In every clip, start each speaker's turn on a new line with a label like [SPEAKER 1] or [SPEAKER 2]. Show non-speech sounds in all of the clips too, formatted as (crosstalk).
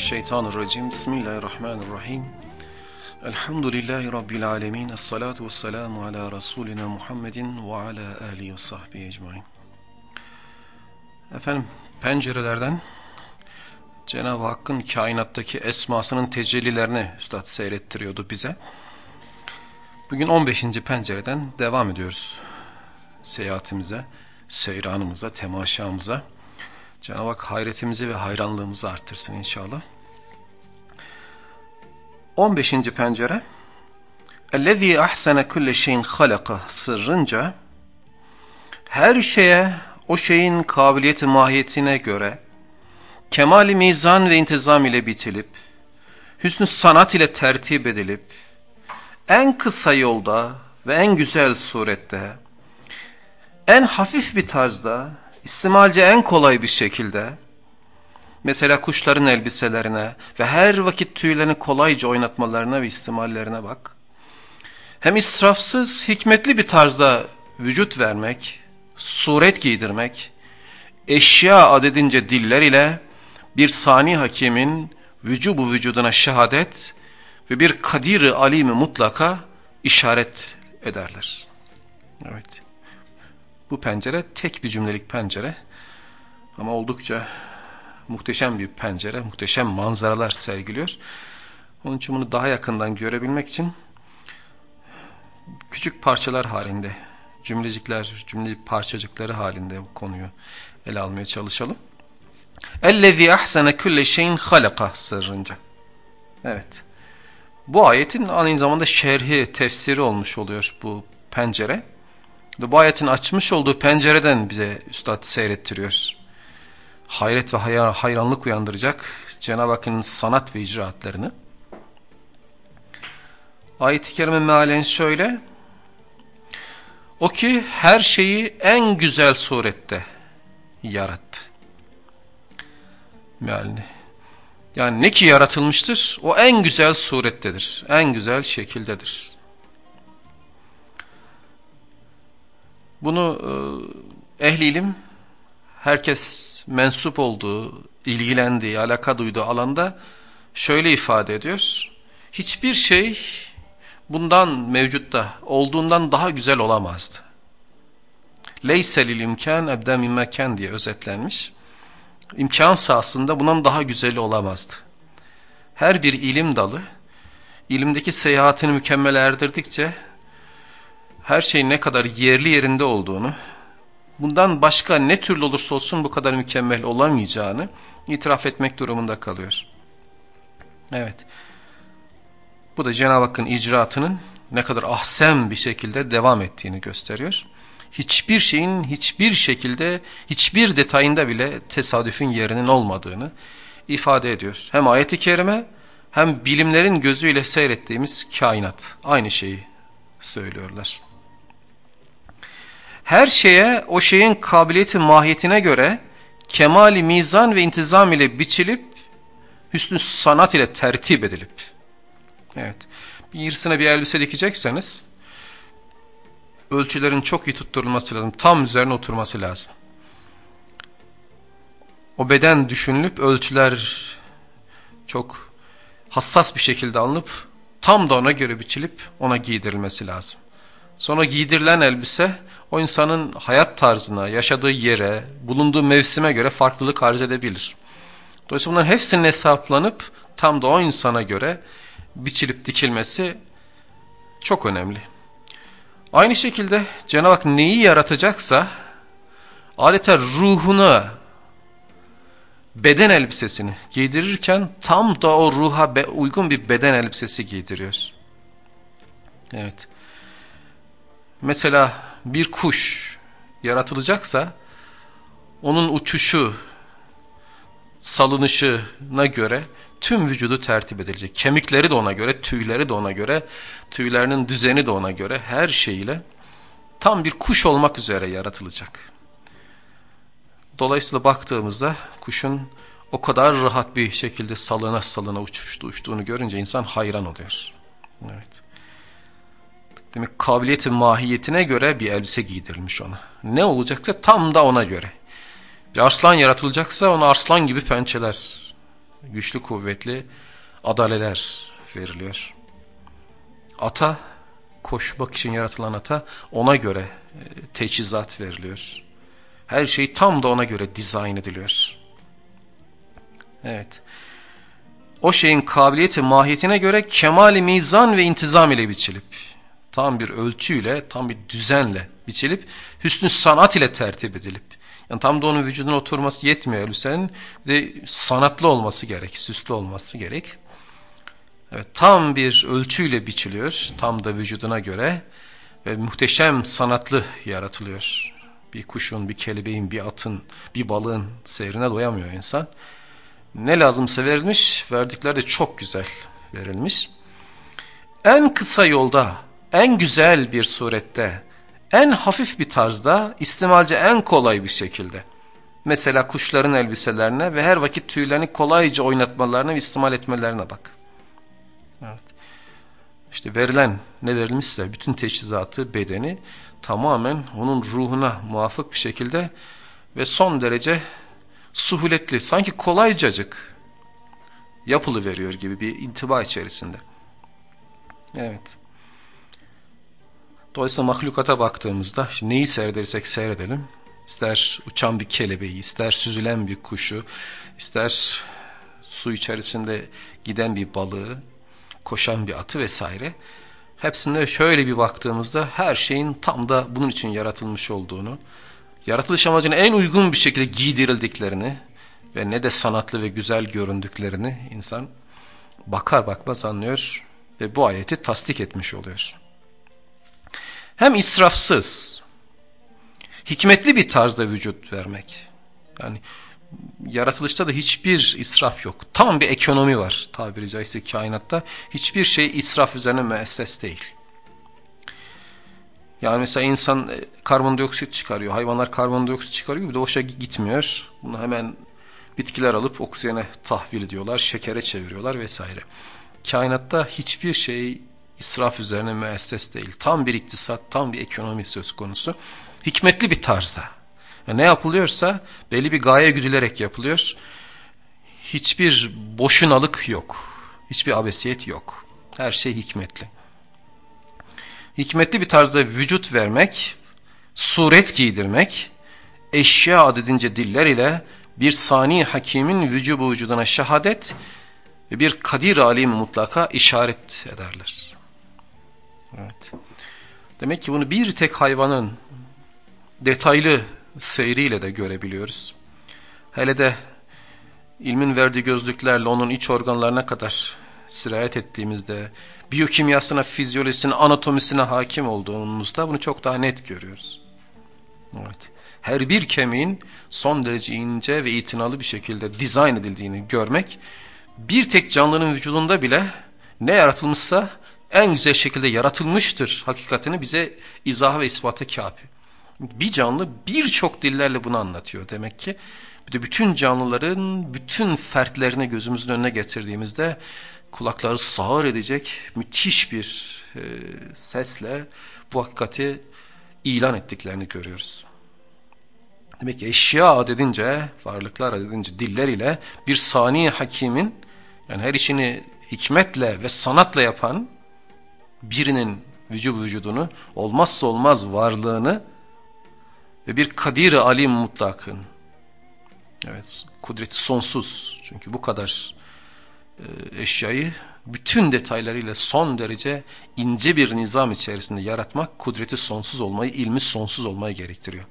[SPEAKER 1] mineşşeytanirracim. Bismillahirrahmanirrahim. Elhamdülillahi rabbil alamin. Essalatu vesselamu ala rasulina Muhammedin ve ala alihi ve sahbihi ecmaîn. Efendim, pencerelerden Cenab-ı Hakk'ın kainattaki esmasının tecellilerini üstad seyrettiriyordu bize. Bugün 15. pencereden devam ediyoruz. Seyahatimize, seyranımıza, temaşamıza. Cenab-ı Hak hayretimizi ve hayranlığımızı arttırsın inşallah. 15. pencere اَلَّذ۪ي اَحْسَنَ كُلَّ şeyin خَلَقَ sırrınca her şeye o şeyin kabiliyeti mahiyetine göre kemali mizan ve intizam ile bitilip hüsnü sanat ile tertip edilip en kısa yolda ve en güzel surette en hafif bir tarzda İstimalce en kolay bir şekilde, mesela kuşların elbiselerine ve her vakit tüylerini kolayca oynatmalarına ve istimallerine bak. Hem israfsız, hikmetli bir tarzda vücut vermek, suret giydirmek, eşya adedince diller ile bir sani hakimin vücubu vücuduna şehadet ve bir kadir alimi mutlaka işaret ederler. Evet. Bu pencere tek bir cümlelik pencere ama oldukça muhteşem bir pencere, muhteşem manzaralar sergiliyor. Onun için bunu daha yakından görebilmek için küçük parçalar halinde, cümlecikler, cümle parçacıkları halinde bu konuyu ele almaya çalışalım. اَلَّذ۪ي اَحْسَنَ كُلَّ şeyin halaka sırrınca. Evet. Bu ayetin aynı zamanda şerhi, tefsiri olmuş oluyor bu pencere. Ve bu ayetin açmış olduğu pencereden bize üstad seyrettiriyor. Hayret ve hayranlık uyandıracak Cenab-ı Hakk'ın sanat ve icraatlarını. Ayet-i Kerime mealen şöyle. O ki her şeyi en güzel surette yarattı. Mealini. Yani ne ki yaratılmıştır? O en güzel surettedir. En güzel şekildedir. Bunu e, ehli ilim herkes mensup olduğu, ilgilendiği, alaka duyduğu alanda şöyle ifade ediyor. Hiçbir şey bundan mevcutta olduğundan daha güzel olamazdı. Leyselil imkan ebda mimmekan diye özetlenmiş. İmkan sahasında bundan daha güzeli olamazdı. Her bir ilim dalı, ilimdeki seyahatini mükemmel erdirdikçe her şeyin ne kadar yerli yerinde olduğunu, bundan başka ne türlü olursa olsun bu kadar mükemmel olamayacağını itiraf etmek durumunda kalıyor. Evet. Bu da Cenab-ı Hakk'ın icraatının ne kadar ahsem bir şekilde devam ettiğini gösteriyor. Hiçbir şeyin hiçbir şekilde, hiçbir detayında bile tesadüfün yerinin olmadığını ifade ediyor. Hem ayet-i kerime hem bilimlerin gözüyle seyrettiğimiz kainat aynı şeyi söylüyorlar her şeye o şeyin kabiliyeti mahiyetine göre kemali mizan ve intizam ile biçilip hüsnü sanat ile tertip edilip evet birisine bir elbise dikecekseniz ölçülerin çok iyi tutturulması lazım. Tam üzerine oturması lazım. O beden düşünülüp ölçüler çok hassas bir şekilde alınıp tam da ona göre biçilip ona giydirilmesi lazım. Sonra giydirilen elbise o insanın hayat tarzına, yaşadığı yere, bulunduğu mevsime göre farklılık arz edebilir. Dolayısıyla bunların hepsinin hesaplanıp tam da o insana göre biçilip dikilmesi çok önemli. Aynı şekilde Cenab-ı Hak neyi yaratacaksa adeta ruhuna, beden elbisesini giydirirken tam da o ruha uygun bir beden elbisesi giydiriyor. Evet. Mesela bir kuş yaratılacaksa onun uçuşu, salınışına göre tüm vücudu tertip edilecek. Kemikleri de ona göre, tüyleri de ona göre, tüylerinin düzeni de ona göre her şeyiyle tam bir kuş olmak üzere yaratılacak. Dolayısıyla baktığımızda kuşun o kadar rahat bir şekilde salına salına uçuştu uçtuğunu görünce insan hayran oluyor. Evet. Demek kabiliyetin mahiyetine göre bir elbise giydirilmiş ona. Ne olacaksa tam da ona göre. Bir arslan yaratılacaksa ona arslan gibi pençeler, güçlü kuvvetli adaleler veriliyor. Ata, koşmak için yaratılan ata ona göre e, teçhizat veriliyor. Her şey tam da ona göre dizayn ediliyor. Evet. O şeyin kabiliyeti mahiyetine göre kemali mizan ve intizam ile biçilip, tam bir ölçüyle, tam bir düzenle biçilip, hüsnü sanat ile tertip edilip, yani tam da onun vücuduna oturması yetmiyor elbisenin, de sanatlı olması gerek, süslü olması gerek. Evet, tam bir ölçüyle biçiliyor, tam da vücuduna göre ve muhteşem sanatlı yaratılıyor. Bir kuşun, bir kelebeğin, bir atın, bir balığın seyrine doyamıyor insan. Ne lazımsa verilmiş, verdikleri de çok güzel verilmiş. En kısa yolda, en güzel bir surette, en hafif bir tarzda, istimalce en kolay bir şekilde. Mesela kuşların elbiselerine ve her vakit tüylerini kolayca oynatmalarına ve istimal etmelerine bak. Evet. İşte verilen ne verilmişse bütün teçhizatı, bedeni tamamen onun ruhuna muvafık bir şekilde ve son derece suhuletli, sanki kolaycacık yapılı veriyor gibi bir intiba içerisinde. Evet. Dolayısıyla mahlukata baktığımızda neyi seyredersek seyredelim. İster uçan bir kelebeği, ister süzülen bir kuşu, ister su içerisinde giden bir balığı, koşan bir atı vesaire. Hepsinde şöyle bir baktığımızda her şeyin tam da bunun için yaratılmış olduğunu, yaratılış amacına en uygun bir şekilde giydirildiklerini ve ne de sanatlı ve güzel göründüklerini insan bakar bakmaz anlıyor ve bu ayeti tasdik etmiş oluyor. Hem israfsız, hikmetli bir tarzda vücut vermek. Yani yaratılışta da hiçbir israf yok. Tam bir ekonomi var tabiri caizse kainatta. Hiçbir şey israf üzerine müesses değil. Yani mesela insan e, karbondioksit çıkarıyor, hayvanlar karbondioksit çıkarıyor bir de hoşa gitmiyor. Bunu hemen bitkiler alıp oksijene tahvil ediyorlar, şekere çeviriyorlar vesaire. Kainatta hiçbir şey israf üzerine müesses değil. Tam bir iktisat, tam bir ekonomi söz konusu. Hikmetli bir tarzda. Yani ne yapılıyorsa belli bir gaye güdülerek yapılıyor. Hiçbir boşunalık yok. Hiçbir abesiyet yok. Her şey hikmetli. Hikmetli bir tarzda vücut vermek, suret giydirmek, eşya adedince diller ile bir sani hakimin vücubu vücuduna şehadet ve bir kadir alim mutlaka işaret ederler. Evet. Demek ki bunu bir tek hayvanın detaylı seyriyle de görebiliyoruz. Hele de ilmin verdiği gözlüklerle onun iç organlarına kadar sirayet ettiğimizde, biyokimyasına, fizyolojisine, anatomisine hakim olduğumuzda bunu çok daha net görüyoruz. Evet. Her bir kemiğin son derece ince ve itinalı bir şekilde dizayn edildiğini görmek, bir tek canlının vücudunda bile ne yaratılmışsa en güzel şekilde yaratılmıştır hakikatini bize izah ve ispata kafi. Bir canlı birçok dillerle bunu anlatıyor demek ki. Bir de bütün canlıların bütün fertlerini gözümüzün önüne getirdiğimizde kulakları sağır edecek müthiş bir e, sesle bu hakikati ilan ettiklerini görüyoruz. Demek ki eşya adedince, varlıklar adedince diller ile bir sani hakimin yani her işini hikmetle ve sanatla yapan birinin vücub vücudunu olmazsa olmaz varlığını ve bir kadir alim mutlakın evet kudreti sonsuz çünkü bu kadar e, eşyayı bütün detaylarıyla son derece ince bir nizam içerisinde yaratmak kudreti sonsuz olmayı, ilmi sonsuz olmayı gerektiriyor.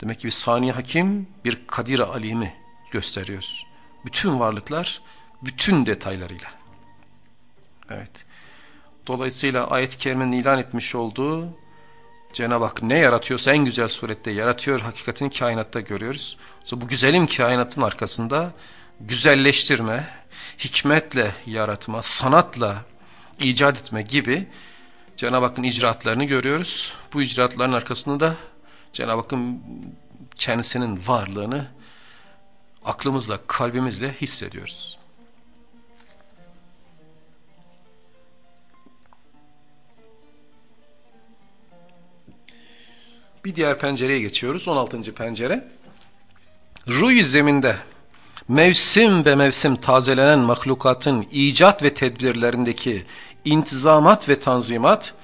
[SPEAKER 1] Demek ki bir saniye hakim bir kadir alimi gösteriyor. Bütün varlıklar bütün detaylarıyla. Evet. Dolayısıyla ayet-i kerimenin ilan etmiş olduğu Cenab-ı Hak ne yaratıyorsa en güzel surette yaratıyor. Hakikatini kainatta görüyoruz. Bu güzelim kainatın arkasında güzelleştirme, hikmetle yaratma, sanatla icat etme gibi Cenab-ı Hakk'ın icraatlarını görüyoruz. Bu icraatların arkasında da Cenab-ı Hakk'ın kendisinin varlığını aklımızla, kalbimizle hissediyoruz. Bir diğer pencereye geçiyoruz. 16. pencere. Ruy zeminde mevsim ve mevsim tazelenen mahlukatın icat ve tedbirlerindeki intizamat ve tanzimat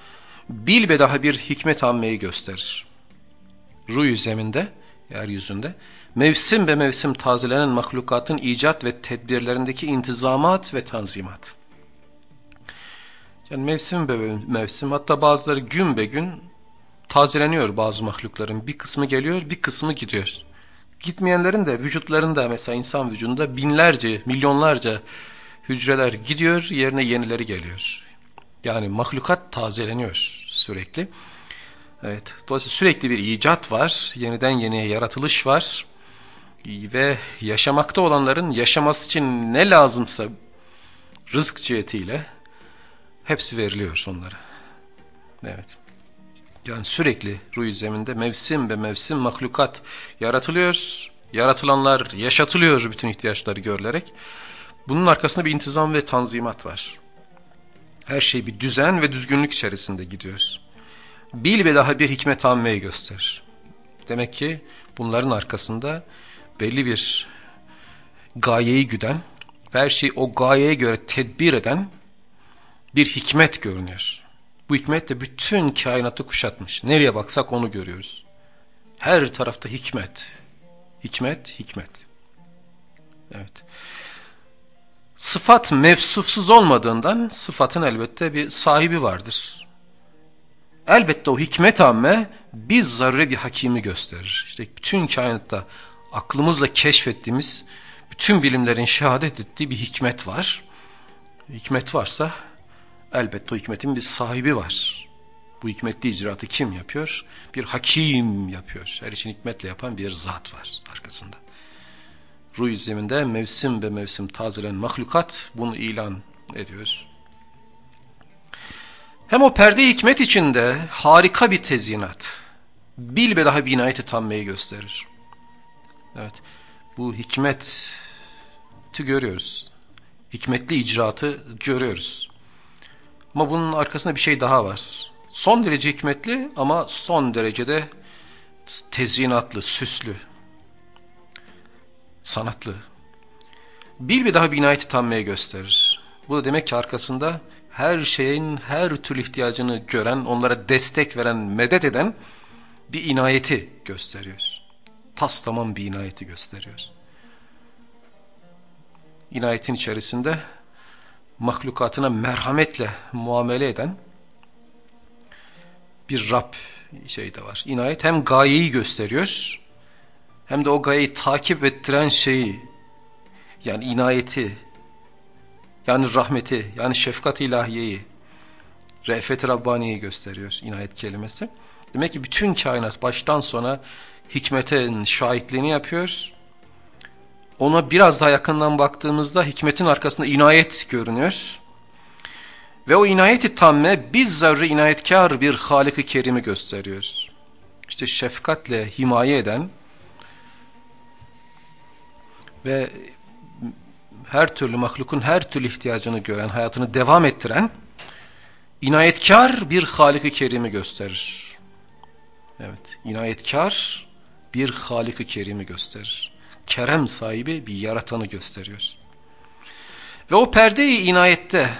[SPEAKER 1] bil ve daha bir hikmet ammeyi gösterir. Ruy zeminde, yeryüzünde mevsim ve mevsim tazelenen mahlukatın icat ve tedbirlerindeki intizamat ve tanzimat. Yani mevsim be mevsim hatta bazıları gün be gün tazeleniyor bazı mahlukların. Bir kısmı geliyor bir kısmı gidiyor. Gitmeyenlerin de vücutlarında mesela insan vücudunda binlerce milyonlarca hücreler gidiyor yerine yenileri geliyor. Yani mahlukat tazeleniyor sürekli. Evet, dolayısıyla sürekli bir icat var, yeniden yeniye yaratılış var ve yaşamakta olanların yaşaması için ne lazımsa rızk cihetiyle hepsi veriliyor onlara. Evet. Yani sürekli ruh zeminde mevsim ve mevsim mahlukat yaratılıyor. Yaratılanlar yaşatılıyor bütün ihtiyaçları görülerek. Bunun arkasında bir intizam ve tanzimat var. Her şey bir düzen ve düzgünlük içerisinde gidiyor. Bil ve daha bir hikmet ammeyi gösterir. Demek ki bunların arkasında belli bir gayeyi güden her şeyi o gayeye göre tedbir eden bir hikmet görünüyor. Bu hikmet de bütün kainatı kuşatmış. Nereye baksak onu görüyoruz. Her tarafta hikmet. Hikmet, hikmet. Evet. Sıfat mevsufsuz olmadığından sıfatın elbette bir sahibi vardır. Elbette o hikmet amme biz zarure bir hakimi gösterir. İşte bütün kainatta aklımızla keşfettiğimiz bütün bilimlerin şehadet ettiği bir hikmet var. Hikmet varsa elbette o hikmetin bir sahibi var. Bu hikmetli icraatı kim yapıyor? Bir hakim yapıyor. Her işin hikmetle yapan bir zat var arkasında. Ruh zeminde mevsim ve mevsim tazelen mahlukat bunu ilan ediyor. Hem o perde hikmet içinde harika bir tezyinat. Bil ve daha binayeti tammeyi gösterir. Evet. Bu hikmeti görüyoruz. Hikmetli icraatı görüyoruz. Ama bunun arkasında bir şey daha var. Son derece hikmetli ama son derecede tezyinatlı, süslü, sanatlı. Bir bir daha binayeti tammeye gösterir. Bu da demek ki arkasında her şeyin her türlü ihtiyacını gören, onlara destek veren, medet eden bir inayeti gösteriyor. Tas tamam bir inayeti gösteriyor. İnayetin içerisinde mahlukatına merhametle muamele eden bir Rab şey de var. İnayet hem gayeyi gösteriyor hem de o gayeyi takip ettiren şeyi yani inayeti yani rahmeti yani şefkat ilahiyeyi re'fet Rabbani'yi gösteriyor inayet kelimesi. Demek ki bütün kainat baştan sona hikmetin şahitliğini yapıyor ona biraz daha yakından baktığımızda hikmetin arkasında inayet görünüyor. Ve o inayeti tamme bizzarre inayetkar bir Halik-i Kerim'i gösteriyor. İşte şefkatle himaye eden ve her türlü mahlukun her türlü ihtiyacını gören, hayatını devam ettiren inayetkar bir Halik-i Kerim'i gösterir. Evet, inayetkar bir Halik-i Kerim'i gösterir kerem sahibi bir yaratanı gösteriyor. Ve o perde-i inayette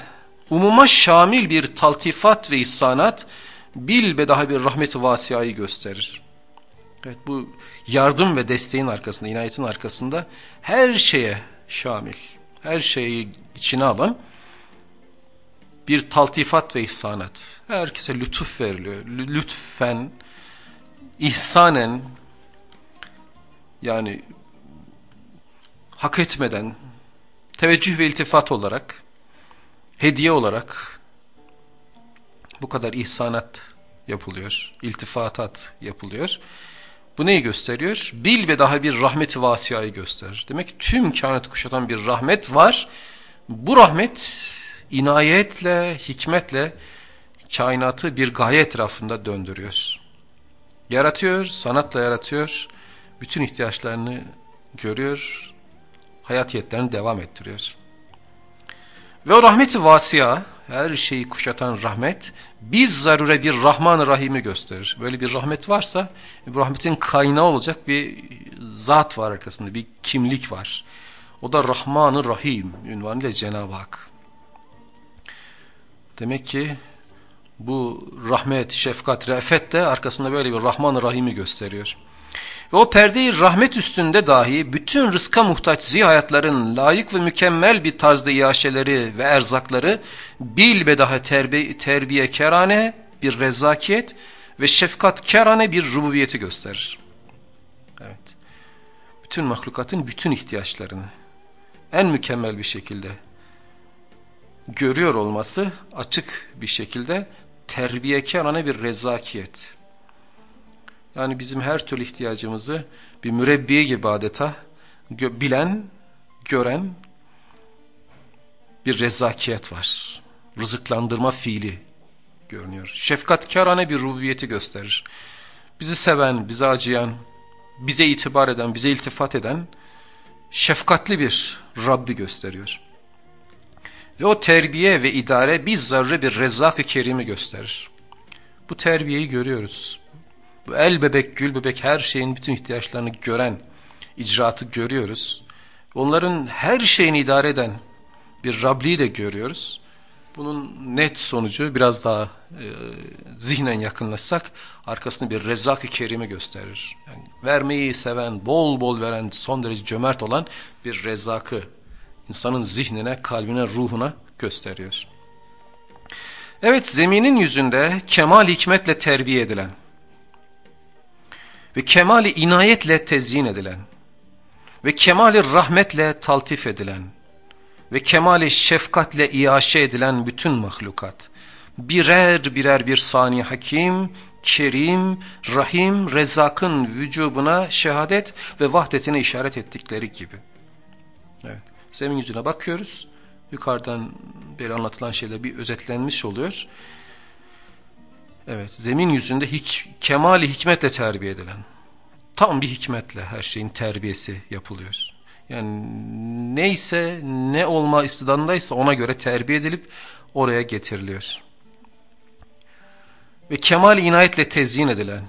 [SPEAKER 1] umuma şamil bir taltifat ve ihsanat bil ve daha bir rahmet-i vasiyayı gösterir. Evet bu yardım ve desteğin arkasında, inayetin arkasında her şeye şamil, her şeyi içine alan bir taltifat ve ihsanat. Herkese lütuf veriliyor. Lütfen, ihsanen yani hak etmeden teveccüh ve iltifat olarak hediye olarak bu kadar ihsanat yapılıyor, iltifatat yapılıyor. Bu neyi gösteriyor? Bil ve daha bir rahmeti vasiyayı gösterir. Demek ki tüm kainatı kuşatan bir rahmet var. Bu rahmet inayetle, hikmetle kainatı bir gaye etrafında döndürüyor. Yaratıyor, sanatla yaratıyor. Bütün ihtiyaçlarını görüyor, hayatiyetlerini devam ettiriyor. Ve o rahmeti vasiya, her şeyi kuşatan rahmet, biz zarure bir Rahman-ı Rahim'i gösterir. Böyle bir rahmet varsa, bu rahmetin kaynağı olacak bir zat var arkasında, bir kimlik var. O da Rahman-ı Rahim ünvanıyla Cenab-ı Hak. Demek ki bu rahmet, şefkat, re'fet de arkasında böyle bir Rahman-ı Rahim'i gösteriyor. Ve o perdeyi rahmet üstünde dahi bütün rızka muhtaç zihayatların layık ve mükemmel bir tarzda iaşeleri ve erzakları bilbedaha terbi terbiye kerane bir rezakiyet ve şefkat kerane bir rububiyeti gösterir. Evet. Bütün mahlukatın bütün ihtiyaçlarını en mükemmel bir şekilde görüyor olması açık bir şekilde terbiyekarane bir rezakiyet. Yani bizim her türlü ihtiyacımızı bir mürebbiye gibi adeta gö bilen, gören bir rezakiyet var. Rızıklandırma fiili görünüyor. Şefkatkârane bir rububiyeti gösterir. Bizi seven, bize acıyan, bize itibar eden, bize iltifat eden şefkatli bir Rabbi gösteriyor. Ve o terbiye ve idare bir zarre bir rezzak-ı kerimi gösterir. Bu terbiyeyi görüyoruz. Bu el bebek, gül bebek her şeyin bütün ihtiyaçlarını gören icraatı görüyoruz. Onların her şeyini idare eden bir Rabli'yi de görüyoruz. Bunun net sonucu biraz daha e, zihnen yakınlaşsak arkasında bir rezzak-ı kerime gösterir. Yani vermeyi seven, bol bol veren, son derece cömert olan bir rezzakı insanın zihnine, kalbine, ruhuna gösteriyor. Evet zeminin yüzünde kemal hikmetle terbiye edilen ve kemali inayetle tezyin edilen ve kemali rahmetle taltif edilen ve kemali şefkatle iaşe edilen bütün mahlukat birer birer bir sani hakim, kerim, rahim, rezakın vücubuna şehadet ve vahdetine işaret ettikleri gibi. Evet. Zemin yüzüne bakıyoruz. Yukarıdan beri anlatılan şeyler bir özetlenmiş oluyor. Evet, zemin yüzünde hik kemali hikmetle terbiye edilen, tam bir hikmetle her şeyin terbiyesi yapılıyor. Yani neyse, ne olma istidadındaysa ona göre terbiye edilip oraya getiriliyor. Ve kemal inayetle tezyin edilen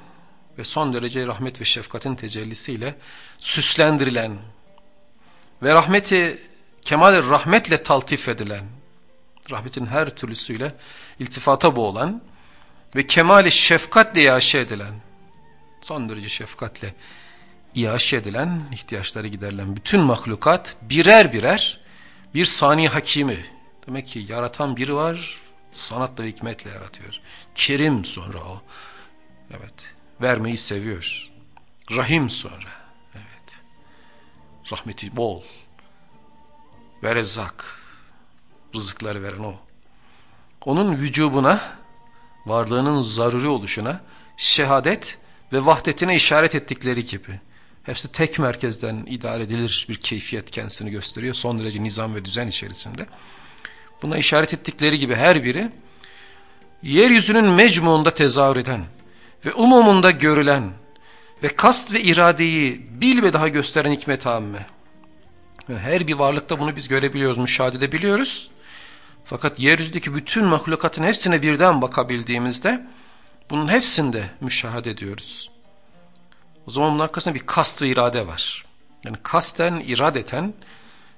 [SPEAKER 1] ve son derece rahmet ve şefkatin tecellisiyle süslendirilen ve rahmeti kemal rahmetle taltif edilen, rahmetin her türlüsüyle iltifata boğulan ve kemali şefkatle iaşe edilen, son derece şefkatle iaşe edilen, ihtiyaçları giderilen bütün mahlukat birer birer bir sani hakimi. Demek ki yaratan biri var, sanatla ve hikmetle yaratıyor. Kerim sonra o. Evet. Vermeyi seviyor. Rahim sonra. Evet. Rahmeti bol ve rezzak. Rızıkları veren o. Onun vücubuna, varlığının zaruri oluşuna, şehadet ve vahdetine işaret ettikleri gibi. Hepsi tek merkezden idare edilir bir keyfiyet kendisini gösteriyor. Son derece nizam ve düzen içerisinde. Buna işaret ettikleri gibi her biri yeryüzünün mecmuunda tezahür eden ve umumunda görülen ve kast ve iradeyi bil ve daha gösteren hikmet amme. Her bir varlıkta bunu biz görebiliyoruz, müşahede edebiliyoruz. Fakat yeryüzündeki bütün mahlukatın hepsine birden bakabildiğimizde bunun hepsinde müşahede ediyoruz. O zaman bunun arkasında bir kast ve irade var. Yani kasten, iradeten,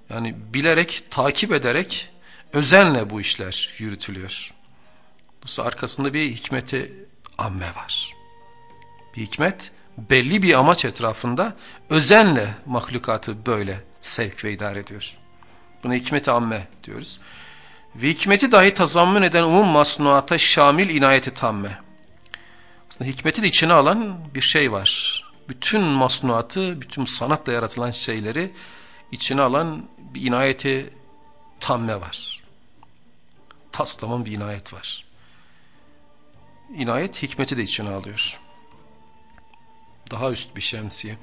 [SPEAKER 1] yani bilerek, takip ederek, özenle bu işler yürütülüyor. Dolayısıyla arkasında bir hikmeti amme var. Bir hikmet belli bir amaç etrafında özenle mahlukatı böyle sevk ve idare ediyor. Buna hikmet amme diyoruz. Ve hikmeti dahi tazammün eden umum masnuata şamil inayeti tamme. Aslında hikmeti de içine alan bir şey var. Bütün masnuatı, bütün sanatla yaratılan şeyleri içine alan bir inayeti tamme var. Taslaman bir inayet var. İnayet hikmeti de içine alıyor. Daha üst bir şemsiye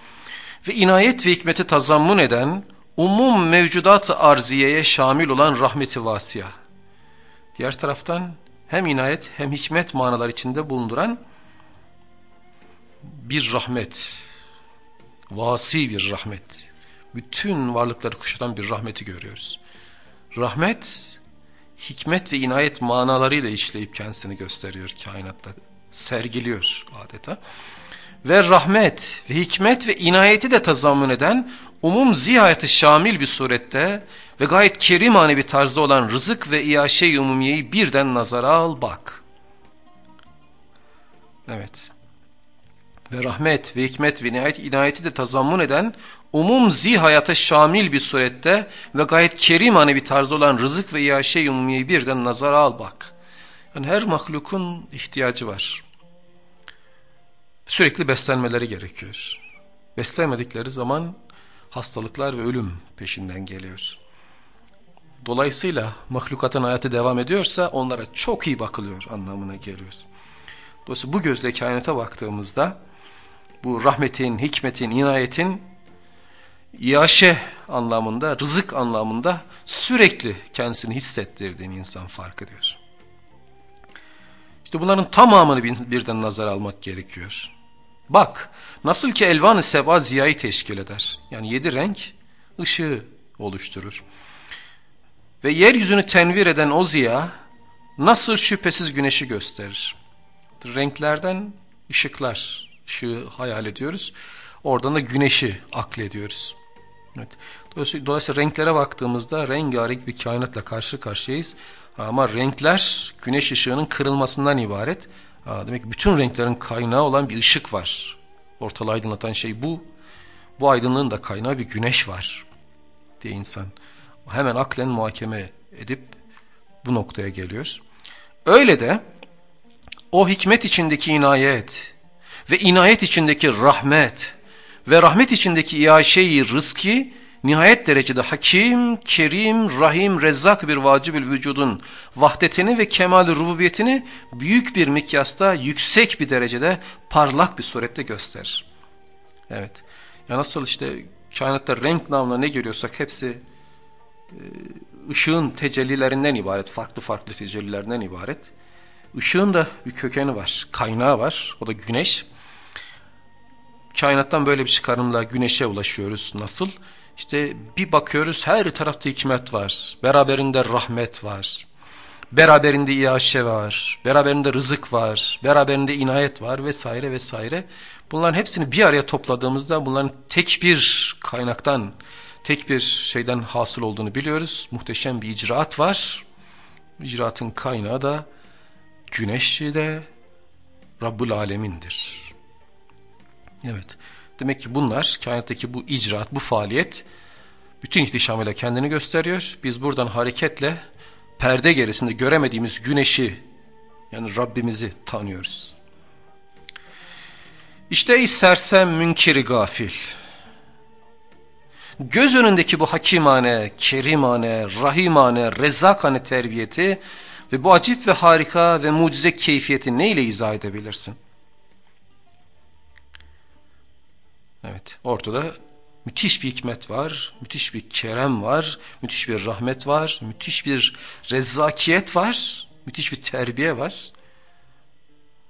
[SPEAKER 1] ve inayet ve hikmeti tazammun eden umum mevcudat arziyeye şamil olan rahmeti vasiya. Diğer taraftan hem inayet hem hikmet manalar içinde bulunduran bir rahmet, vasi bir rahmet, bütün varlıkları kuşatan bir rahmeti görüyoruz. Rahmet, hikmet ve inayet manalarıyla işleyip kendisini gösteriyor kainatta, sergiliyor adeta. Ve rahmet ve hikmet ve inayeti de tazammun eden umum zihayeti şamil bir surette ve gayet kerimane bir tarzda olan rızık ve iaşe-i umumiyeyi birden nazara al bak. Evet. Ve rahmet ve hikmet ve inayet, inayeti de tazammun eden umum zihayata şamil bir surette ve gayet kerimane bir tarzda olan rızık ve iaşe-i umumiyeyi birden nazara al bak. Yani her mahlukun ihtiyacı var. Sürekli beslenmeleri gerekiyor. Beslenmedikleri zaman hastalıklar ve ölüm peşinden geliyor. Dolayısıyla mahlukatın hayatı devam ediyorsa onlara çok iyi bakılıyor anlamına geliyor. Dolayısıyla bu gözle kainata baktığımızda bu rahmetin, hikmetin, inayetin iaşe anlamında, rızık anlamında sürekli kendisini hissettirdiğini insan fark ediyor. İşte bunların tamamını birden nazar almak gerekiyor. Bak nasıl ki elvan-ı seba ziyayı teşkil eder. Yani yedi renk ışığı oluşturur. Ve yeryüzünü tenvir eden o ziya nasıl şüphesiz güneşi gösterir. Renklerden ışıklar, ışığı hayal ediyoruz. Oradan da güneşi aklediyoruz. Evet. Dolayısıyla, dolayısıyla renklere baktığımızda rengarenk bir kainatla karşı karşıyayız. Ama renkler güneş ışığının kırılmasından ibaret. Demek ki bütün renklerin kaynağı olan bir ışık var. Ortalığı aydınlatan şey bu. Bu aydınlığın da kaynağı bir güneş var diye insan hemen aklen muhakeme edip bu noktaya geliyor. Öyle de o hikmet içindeki inayet ve inayet içindeki rahmet ve rahmet içindeki iaşeyi rızki nihayet derecede hakim, kerim, rahim, rezzak bir vacibül vücudun vahdetini ve kemal rububiyetini büyük bir mikyasta, yüksek bir derecede, parlak bir surette gösterir. Evet. Ya nasıl işte kainatta renk namına ne görüyorsak hepsi e, ışığın tecellilerinden ibaret, farklı farklı tecellilerinden ibaret. Işığın da bir kökeni var, kaynağı var, o da güneş. Kainattan böyle bir çıkarımla güneşe ulaşıyoruz. Nasıl? İşte bir bakıyoruz her tarafta hikmet var, beraberinde rahmet var, beraberinde iaşe var, beraberinde rızık var, beraberinde inayet var vesaire vesaire. Bunların hepsini bir araya topladığımızda bunların tek bir kaynaktan tek bir şeyden hasıl olduğunu biliyoruz. Muhteşem bir icraat var. İcraatın kaynağı da güneşi de Rabbul Alemin'dir. Evet. Demek ki bunlar kainattaki bu icraat, bu faaliyet bütün ihtişamıyla kendini gösteriyor. Biz buradan hareketle perde gerisinde göremediğimiz güneşi yani Rabbimizi tanıyoruz. İşte istersem münkiri gafil. Göz önündeki bu hakimane, kerimane, rahimane, rezzakane terbiyeti ve bu acip ve harika ve mucize keyfiyeti neyle izah edebilirsin? Evet, ortada müthiş bir hikmet var, müthiş bir kerem var, müthiş bir rahmet var, müthiş bir rezzakiyet var, müthiş bir terbiye var.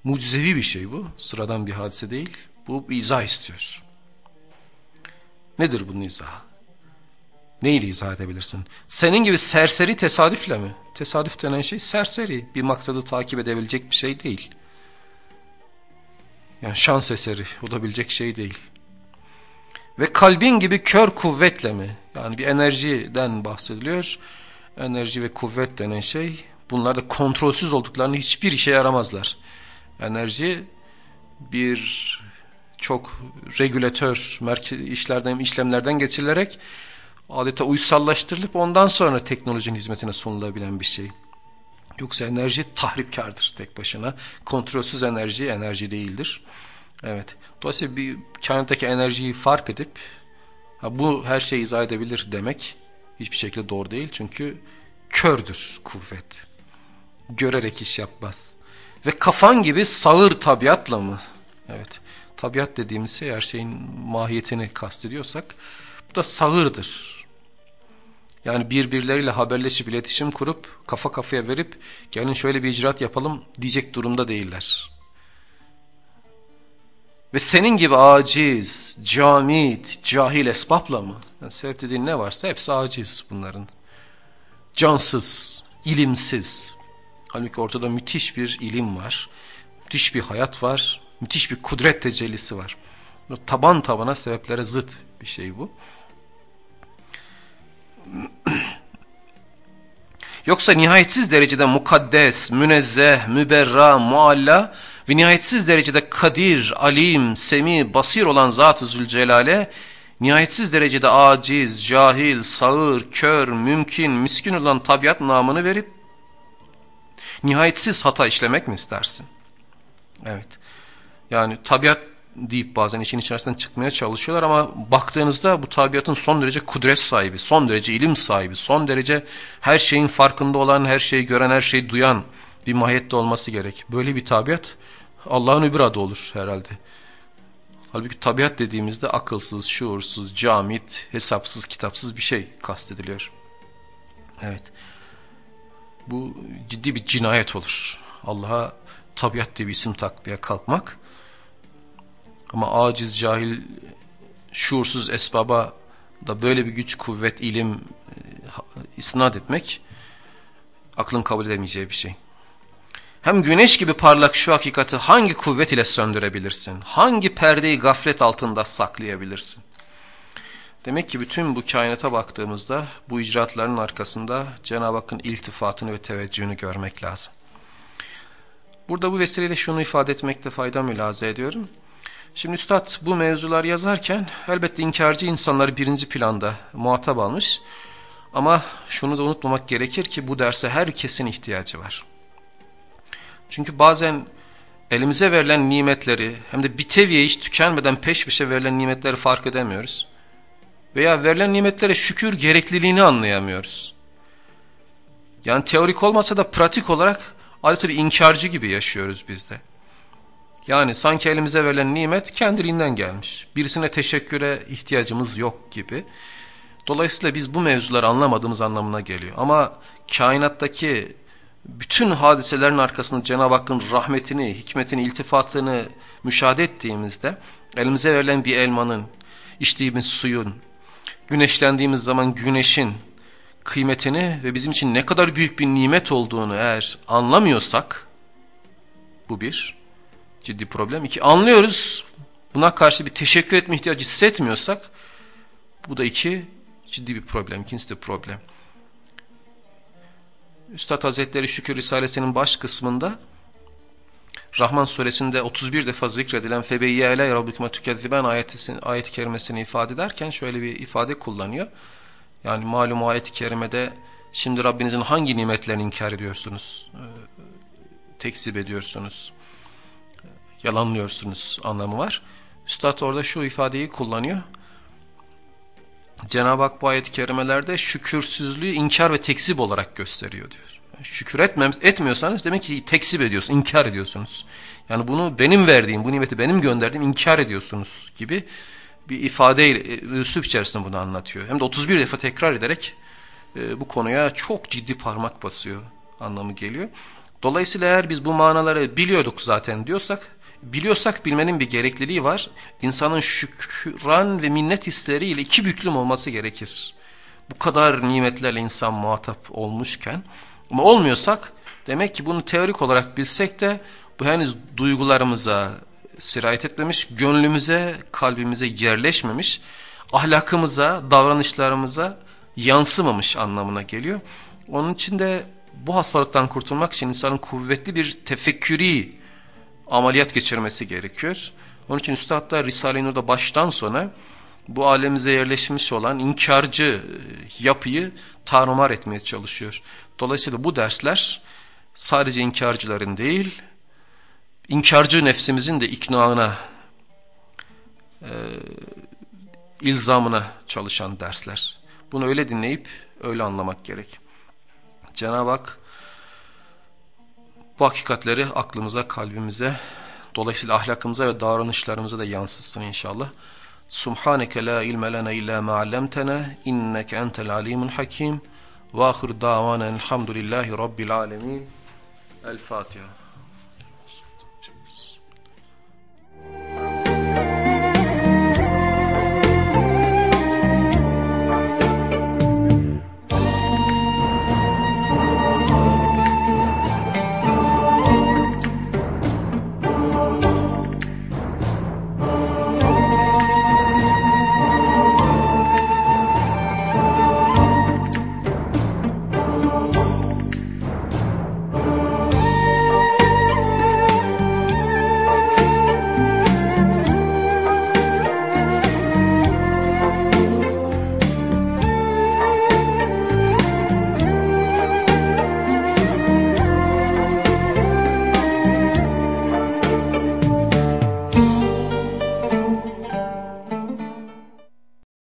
[SPEAKER 1] Mucizevi bir şey bu, sıradan bir hadise değil. Bu bir izah istiyor. Nedir bunun izahı? Neyle izah edebilirsin? Senin gibi serseri tesadüfle mi? Tesadüf denen şey serseri. Bir maksadı takip edebilecek bir şey değil. Yani şans eseri olabilecek şey değil. Ve kalbin gibi kör kuvvetle mi? Yani bir enerjiden bahsediliyor. Enerji ve kuvvet denen şey bunlar da kontrolsüz olduklarını hiçbir işe yaramazlar. Enerji bir çok regülatör işlerden, işlemlerden geçirilerek adeta uysallaştırılıp ondan sonra teknolojinin hizmetine sunulabilen bir şey. Yoksa enerji tahripkardır tek başına. Kontrolsüz enerji enerji değildir. Evet. Dolayısıyla bir kainattaki enerjiyi fark edip ha, bu her şeyi izah edebilir demek hiçbir şekilde doğru değil. Çünkü kördür kuvvet. Görerek iş yapmaz. Ve kafan gibi sağır tabiatla mı? Evet. Tabiat dediğimiz şey her şeyin mahiyetini kastediyorsak bu da sağırdır. Yani birbirleriyle haberleşip iletişim kurup kafa kafaya verip gelin şöyle bir icraat yapalım diyecek durumda değiller. Ve senin gibi aciz, camit, cahil esbapla mı? Yani sebep dediğin ne varsa hepsi aciz bunların. Cansız, ilimsiz. Halbuki ortada müthiş bir ilim var. Müthiş bir hayat var. Müthiş bir kudret tecellisi var. Taban tabana sebeplere zıt bir şey bu. (clears throat) Yoksa nihayetsiz derecede mukaddes, münezzeh, müberra, mualla ve nihayetsiz derecede kadir, alim, semi, basir olan Zat-ı Zülcelal'e nihayetsiz derecede aciz, cahil, sağır, kör, mümkün, miskin olan tabiat namını verip nihayetsiz hata işlemek mi istersin? Evet. Yani tabiat deyip bazen için içerisinden çıkmaya çalışıyorlar ama baktığınızda bu tabiatın son derece kudret sahibi, son derece ilim sahibi, son derece her şeyin farkında olan, her şeyi gören, her şeyi duyan bir mahiyette olması gerek. Böyle bir tabiat Allah'ın öbür adı olur herhalde. Halbuki tabiat dediğimizde akılsız, şuursuz, camit, hesapsız, kitapsız bir şey kastediliyor. Evet. Bu ciddi bir cinayet olur. Allah'a tabiat diye bir isim takmaya kalkmak. Ama aciz, cahil, şuursuz esbaba da böyle bir güç, kuvvet, ilim e, isnat etmek aklın kabul edemeyeceği bir şey. Hem güneş gibi parlak şu hakikati hangi kuvvet ile söndürebilirsin? Hangi perdeyi gaflet altında saklayabilirsin? Demek ki bütün bu kainata baktığımızda bu icraatların arkasında Cenab-ı Hakk'ın iltifatını ve teveccühünü görmek lazım. Burada bu vesileyle şunu ifade etmekte fayda mülaze ediyorum. Şimdi Üstad bu mevzular yazarken elbette inkarcı insanları birinci planda muhatap almış. Ama şunu da unutmamak gerekir ki bu derse herkesin ihtiyacı var. Çünkü bazen elimize verilen nimetleri hem de biteviye hiç tükenmeden peş peşe verilen nimetleri fark edemiyoruz. Veya verilen nimetlere şükür gerekliliğini anlayamıyoruz. Yani teorik olmasa da pratik olarak adeta bir inkarcı gibi yaşıyoruz biz de. Yani sanki elimize verilen nimet kendiliğinden gelmiş. Birisine teşekküre ihtiyacımız yok gibi. Dolayısıyla biz bu mevzuları anlamadığımız anlamına geliyor. Ama kainattaki bütün hadiselerin arkasında Cenab-ı Hakk'ın rahmetini, hikmetini, iltifatını müşahede ettiğimizde elimize verilen bir elmanın, içtiğimiz suyun, güneşlendiğimiz zaman güneşin kıymetini ve bizim için ne kadar büyük bir nimet olduğunu eğer anlamıyorsak bu bir ciddi problem. İki anlıyoruz buna karşı bir teşekkür etme ihtiyacı hissetmiyorsak bu da iki ciddi bir problem. İkincisi de problem. Üstad Hazretleri Şükür Risalesi'nin baş kısmında Rahman suresinde 31 defa zikredilen febeyye ele rabbikuma tükezziben ayet-i kerimesini ifade ederken şöyle bir ifade kullanıyor. Yani malum ayet-i kerimede şimdi Rabbinizin hangi nimetlerini inkar ediyorsunuz? Ee, tekzip ediyorsunuz? Yalanlıyorsunuz anlamı var. Üstad orada şu ifadeyi kullanıyor. Cenab-ı Hak bu ayet-i kerimelerde şükürsüzlüğü inkar ve tekzip olarak gösteriyor diyor. Şükür etmem, etmiyorsanız demek ki tekzip ediyorsunuz, inkar ediyorsunuz. Yani bunu benim verdiğim, bu nimeti benim gönderdiğim inkar ediyorsunuz gibi bir ifadeyle, üslup içerisinde bunu anlatıyor. Hem de 31 defa tekrar ederek e, bu konuya çok ciddi parmak basıyor anlamı geliyor. Dolayısıyla eğer biz bu manaları biliyorduk zaten diyorsak, biliyorsak bilmenin bir gerekliliği var. İnsanın şükran ve minnet hisleriyle iki büklüm olması gerekir. Bu kadar nimetlerle insan muhatap olmuşken ama olmuyorsak demek ki bunu teorik olarak bilsek de bu henüz duygularımıza sirayet etmemiş, gönlümüze, kalbimize yerleşmemiş, ahlakımıza, davranışlarımıza yansımamış anlamına geliyor. Onun için de bu hastalıktan kurtulmak için insanın kuvvetli bir tefekkürü ameliyat geçirmesi gerekiyor. Onun için Üstad da Risale-i Nur'da baştan sona bu alemize yerleşmiş olan inkarcı e, yapıyı tarumar etmeye çalışıyor. Dolayısıyla bu dersler sadece inkarcıların değil, inkarcı nefsimizin de iknaına, e, ilzamına çalışan dersler. Bunu öyle dinleyip öyle anlamak gerek. Cenab-ı Hak bu hakikatleri aklımıza, kalbimize, dolayısıyla ahlakımıza ve davranışlarımıza da yansıtsın inşallah. Subhaneke la ilme lena illa ma allamtana inneke entel alimul hakim. Ve ahir davanen elhamdülillahi rabbil alemin. El Fatiha.